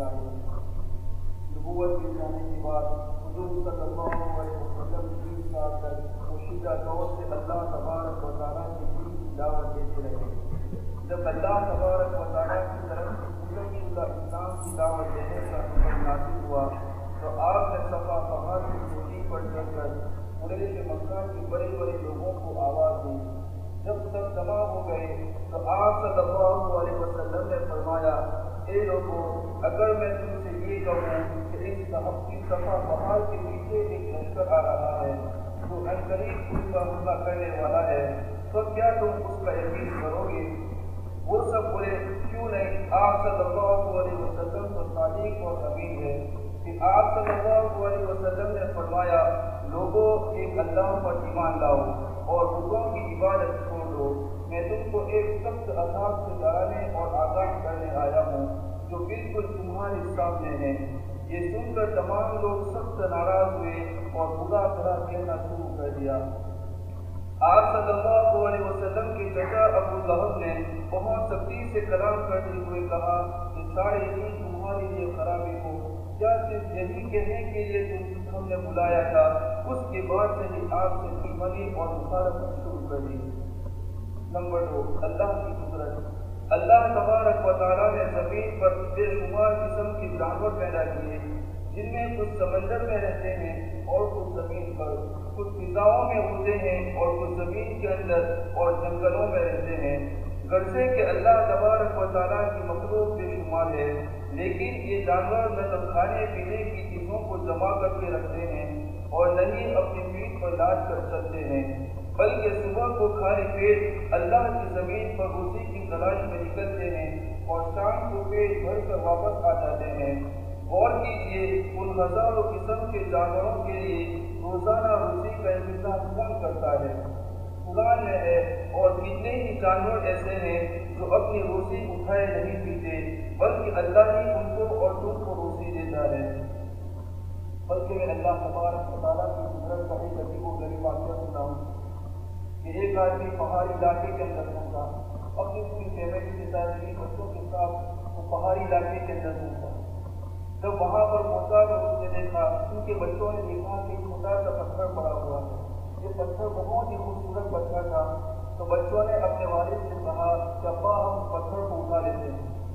ہے نبوت کے جانے کے بعد حضور صلی اللہ علیہ وسلم تین سال تک پوشیدہ طور سے اللہ تبارک و تعالیٰ کے دین کی دعوت دیتے رہے، جب اللہ تبارک و تعالیٰ کی طرف سے پورے اللہ اسلام کی دعوت دینے کا حکم نازل ہوا، تو آپ نے صفا پہاڑ کی چوٹی پر چڑھ کر پورے کے مکہ کے بڑے بڑے لوگوں کو آواز دی۔ جب سب جمع ہو گئے، تو آپ صلی اللہ علیہ وسلم نے فرمایا اے لوگوں اگر میں تم سے یہ کہوں کہ اس صحب کی صفا پہاڑ کے پیچھے ایک لشکر آ رہا ہے، جو ان قریب اس کا حملہ کرنے والا ہے، تو کیا تم اس کا یقین کرو گے؟ وہ سب بولے، کیوں نہیں؟ آپ صلی اللہ علیہ وسلم تو صادق اور امین ہے کہ آپ صلی اللہ علیہ وسلم نے فرمایا لوگوں ایک اللہ پر ایمان لاؤ اور بتوں کی عبادت چھوڑ دو۔ میں تم کو ایک سخت عذاب سے ڈرانے اور آگاہ کرنے آیا ہوں۔ جو بالکل تمہارے سامنے ہے۔ یہ سن کر تمام لوگ سخت ناراض ہوئے اور برا طرح کہنا شروع کر دیا۔ آپ صلی اللہ علیہ وسلم کے چچا ابو لہب نے بہت سختی سے کلام کرتے ہوئے کہا کہ سارے دن تمہارے لیے خرابی ہو۔ کیا صرف یہی کہنے کے لیے تم ہم نے بلایا تھا؟ اس کے بعد سے ہی آپ سے دشمنی اور مخالفت شروع کر دی۔ نمبر دو، اللہ کی قدرت۔ اللہ تبارک و تعالیٰ نے زمین پر بے شمار قسم کے جانور پیدا کیے، جن میں کچھ سمندر میں رہتے ہیں اور کچھ زمین پر۔ کچھ فضاؤں میں ہوتے ہیں اور کچھ زمین کے اندر اور جنگلوں میں رہتے ہیں۔ گرجے کہ اللہ تبارک و تعالیٰ کی مخلوق بے شمار ہے، لیکن یہ جانور نہ تو کھانے پینے کی چیزوں کو جمع کر کے رکھتے ہیں اور نہ ہی اپنی پیٹ پر لاج کر چلتے ہیں۔ بلکہ صبح کو کھانے پیٹ اللہ کی زمین پر روزی کی تلاش میں نکلتے ہیں اور شام کو پیٹ بھر کر واپس آ جاتے ہیں۔ غور کیجیے ان ہزاروں قسم کے جانوروں کے لیے روزانہ روزی کا انتظام کون کرتا ہے؟ قرآن میں ہے، اور کتنے ہی جانور ایسے ہیں جو اپنی روزی اٹھائے نہیں پیتے، بلکہ اللہ ہی ان کو اور تم کو روزی دیتا ہے۔ بلکہ میں اللہ تبارک تعالیٰ کی قدرت کا ایک عجیب و غریب واقعہ سنا ہوں کہ ایک آدمی پہاڑی علاقے کے اندر پہنچا اپنی پوری فیملی کے ساتھ میری بچوں کے ساتھ وہ پہاڑی علاقے کے اندر پہنچا جب وہاں پر پہنچا تو اس نے دیکھا، ان کے بچوں نے دیکھا کہ چھوٹا سا پتھر پڑا ہوا ہے۔ یہ پتھر بہت ہی خوبصورت پتھر تھا۔ تو بچوں نے اپنے والد سے کہا کہ ابا ہم پتھر کو اٹھا لیتے ہیں۔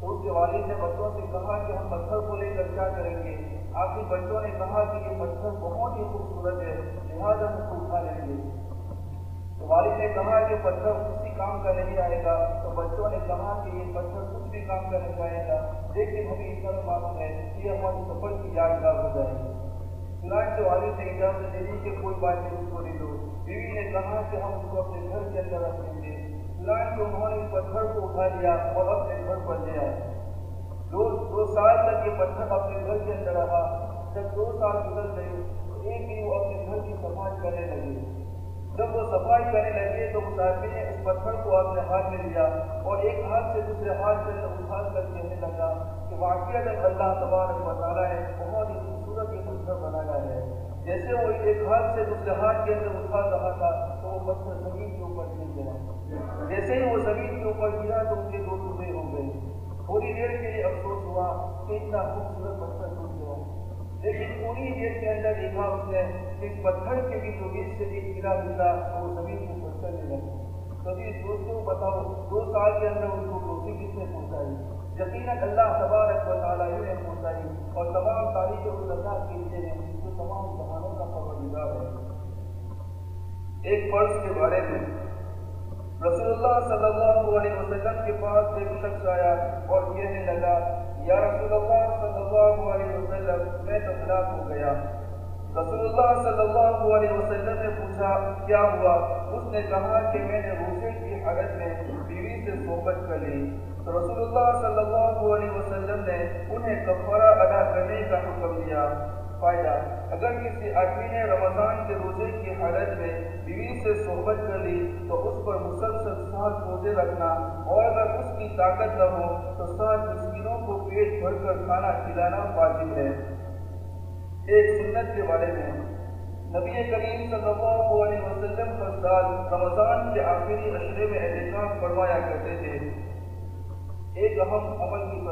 تو اس کے والد نے بچوں سے کہا کہ ہم پتھر کو لے کر کیا کریں گے؟ آخر بچوں نے کہا کہ یہ پتھر بہت ہی خوبصورت ہے، لہٰذا ہم کو اٹھا لیں گے۔ والد نے کہا کہ پتھر کسی کام کا نہیں آئے گا، تو بچوں نے کہا کہ یہ پتھر کچھ بھی کام کا نہیں آئے گا، لیکن ہمیں اتنا معلوم ہے کہ ہماری سفر کی یادگار ہو جائے گی۔ چنانچہ والد نے اجازت دے دی کہ کوئی بات نہیں، اس کو نہیں دو۔ بیوی نے کہا کہ ہم اس کو اپنے گھر کے اندر رکھ لیں گے۔ چنانچہ انہوں نے پتھر کو اٹھا لیا اور اپنے گھر پر لے آئے۔ دو دو سال تک یہ پتھر اپنے گھر کے اندر رہا۔ جب دو سال گزر گئے تو ایک دن وہ اپنے گھر کی صفائی کرنے لگے۔ جب وہ صفائی کرنے لگے تو مسافر نے اس پتھر کو اپنے ہاتھ میں لیا اور ایک ہاتھ سے دوسرے ہاتھ سے اٹھا کر کہنے لگا کہ واقعہ جب اللہ تبارک و ہے بہت ہی خوبصورت یہ پتھر بنایا ہے، جیسے وہ ایک ہاتھ سے دوسرے ہاتھ کے اندر اٹھا رہا تھا، تو وہ پتھر زمین کے اوپر گر گیا۔ جیسے ہی وہ زمین کے اوپر گرا تو ان کے دو ٹکڑے ہو گئے۔ تھوڑی دیر کے لیے افسوس ہوا کہ اتنا خوبصورت پتھر ٹوٹ گیا۔ لیکن پوری دیر کے اندر دیکھا اس نے کہ پتھر کے بھی جو بیچ سے ایک گرا گرا تو وہ زمین کو پتھر لے لگا۔ کبھی جی دوستوں بتاؤ، دو سال کے اندر ان کو روزی کس نے پہنچائی؟ یقیناً اللہ تبارک و تعالیٰ نے پہنچائی۔ اور تمام تاریخ اللہ کے لیے ہیں جو تمام جہانوں کا خبردار ہے۔ ایک فرض کے بارے میں رسول اللہ صلی اللہ علیہ وسلم کے پاس ایک شخص آیا اور کہنے لگا، یا رسول اللہ صلی اللہ علیہ وسلم، میں تو ہلاک ہو گیا. رسول اللہ صلی اللہ علیہ وسلم نے پوچھا، کیا ہوا؟ اس نے کہا کہ میں نے روزے کی حالت میں بیوی سے صحبت کر لی۔ تو رسول اللہ صلی اللہ علیہ وسلم نے انہیں کفارہ ادا کرنے کا حکم دیا۔ فائدہ۔ اگر کسی آدمی نے رمضان کے روزے کی حالت میں بیوی سے صحبت کر لی، تو اس پر مسلسل سات روزے رکھنا، اور اگر اس کی طاقت نہ ہو، تو سات مسکینوں کو پیٹ بھر کر کھانا کھلانا واجب ہے۔ ایک سنت کے بارے میں۔ نبی کریم صلی اللہ علیہ وسلم ہر سال رمضان کے آخری اشرے میں احتکاب فرمایا کرتے تھے۔ ایک اہم عمل کی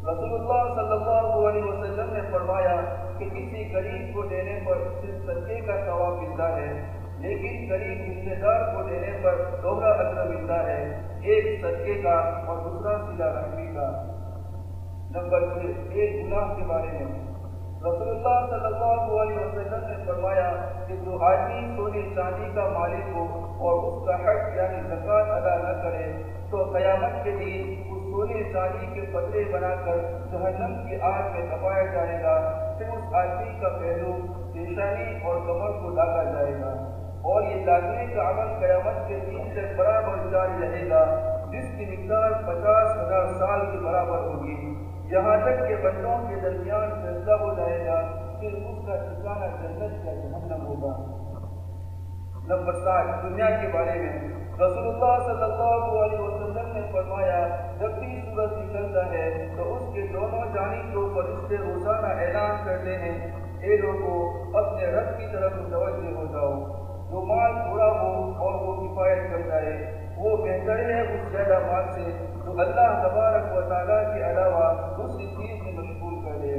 رسول اللہ صلی اللہ علیہ وسلم نے فرمایا کہ کسی غریب کو دینے پر صرف سچے کا ثواب ملتا ہے، لیکن غریب رشتے دار کو دینے پر دوہرا اثر ملتا ہے، ایک صدقے کا اور دوسرا سیدھا رحمی کا۔ نمبر چھ ایک گناہ کے بارے میں۔ رسول اللہ صلی اللہ علیہ وسلم نے فرمایا کہ جو آدمی سونے چاندی کا مالک ہو اور اس کا حق یعنی زکوٰۃ ادا نہ کرے، تو قیامت کے لیے اس سونے چاندی کے پترے بنا کر جہنم کی آگ میں دبایا جائے گا، پھر اس آدمی کا پہلو پیشانی اور کمر کو ڈالا جائے گا اور یہ لاگنے کا عمل قیامت کے دن سے برابر جاری رہے گا، جس کی مقدار پچاس ہزار سال کے برابر ہوگی۔ یہاں تک کہ بندوں کے درمیان فیصلہ ہو جائے گا، پھر اس کا ٹھکانا جنت کا جہنم ہوگا۔ نمبر سات، دنیا کے بارے میں۔ رسول اللہ صلی اللہ علیہ وسلم نے فرمایا، جب بھی سورج نکلتا ہے، تو اس کے دونوں جانب جو فرشتے روزانہ اعلان کرتے ہیں، اے لوگوں اپنے رب کی طرف متوجہ ہو جاؤ۔ جو مال تھوڑا ہو اور وہ کفایت کر جائے وہ بہتر ہے اس زیادہ مال سے جو اللہ تبارک و تعالیٰ کے علاوہ دوسری چیز میں مشغول کر دے۔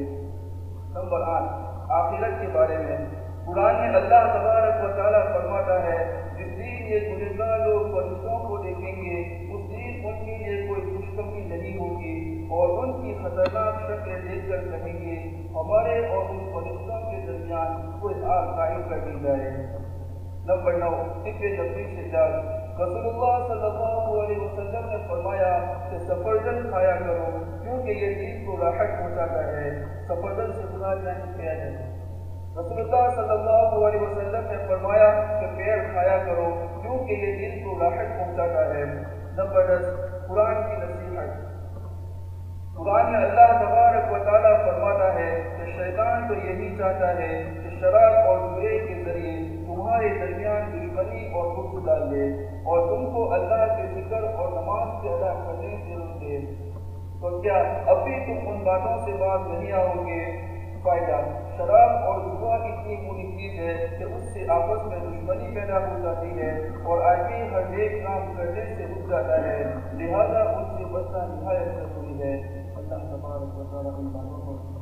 نمبر آٹھ، آخرت کے بارے میں۔ قرآن میں اللہ تبارک و تعالیٰ فرماتا ہے، جس دن یہ گنگار لوگ فرشتوں کو دیکھیں گے، اس دن ان کے لیے کوئی خوشخبری نہیں ہوگی اور ان کی خطرناک شکلیں دیکھ کر کہیں گے، ہمارے اور ان فرشتوں کے درمیان کوئی آگ قائم کر دی جائے۔ نمبر نو ذکر نبی سے جلد رسول اللہ صلی اللہ علیہ وسلم نے فرمایا کہ سفرجن کھایا کرو، کیونکہ یہ دین کو راحت پہنچاتا ہے۔ سفرجن سے گناہ نہیں کیا ہے رسول اللہ صلی اللہ علیہ وسلم نے فرمایا کہ پیر کھایا کرو، کیونکہ یہ دین کو راحت پہنچاتا ہے۔ نمبر دس، قرآن کی نصیحت۔ قرآن میں اللہ تبارک و تعالیٰ فرماتا ہے کہ شیطان تو یہی چاہتا ہے کہ شراب اور برے کے ذریعے تمہارے درمیان دشمنی اور حکم ڈال دے اور تم کو اللہ کے ذکر اور نماز سے ادا کرنے سے روک دے۔ تو کیا اب بھی تم ان باتوں سے بات نہیں آؤ گے؟ فائدہ، شراب اور دعا اتنی بری چیز ہے کہ اس سے آپس میں دشمنی پیدا ہو جاتی ہے اور آدمی ہر ایک کام کرنے سے رک جاتا ہے۔ لہذا ان سے بچنا نہایت ضروری ہے۔ اللہ تبارک و تعالیٰ ان باتوں کو